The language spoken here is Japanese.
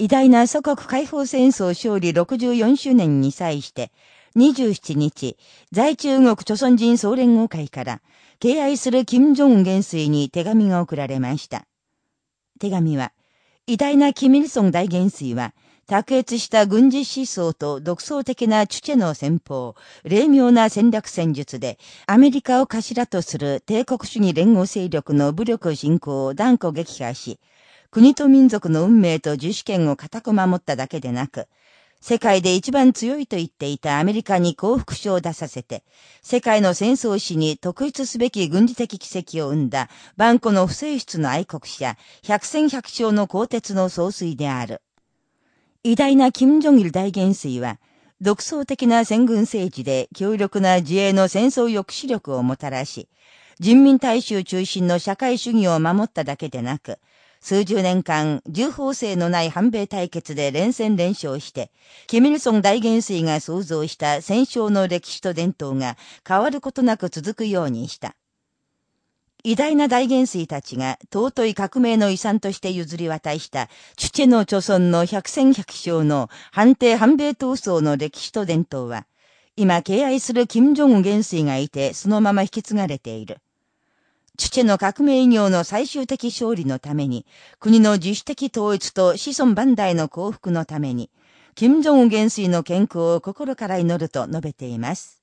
偉大な祖国解放戦争勝利64周年に際して、27日、在中国朝鮮人総連合会から、敬愛する金正恩元帥に手紙が送られました。手紙は、偉大なキミルソン大元帥は、卓越した軍事思想と独創的なチュチェの戦法、霊妙な戦略戦術で、アメリカを頭とする帝国主義連合勢力の武力侵攻を断固撃破し、国と民族の運命と自主権を固く守っただけでなく、世界で一番強いと言っていたアメリカに幸福賞を出させて、世界の戦争史に特筆すべき軍事的奇跡を生んだ、万古の不正室の愛国者、百戦百勝の鋼鉄の総帥である。偉大な金正日大元帥は、独創的な戦軍政治で強力な自衛の戦争抑止力をもたらし、人民大衆中心の社会主義を守っただけでなく、数十年間、重法制のない反米対決で連戦連勝して、キミルソン大元帥が創造した戦勝の歴史と伝統が変わることなく続くようにした。偉大な大元帥たちが尊い革命の遺産として譲り渡した、チュチェの著村の百戦百勝の反帝反米闘争の歴史と伝統は、今敬愛する金正恩元帥がいてそのまま引き継がれている。父の革命医業の最終的勝利のために、国の自主的統一と子孫万代の幸福のために、金正恩元帥の健康を心から祈ると述べています。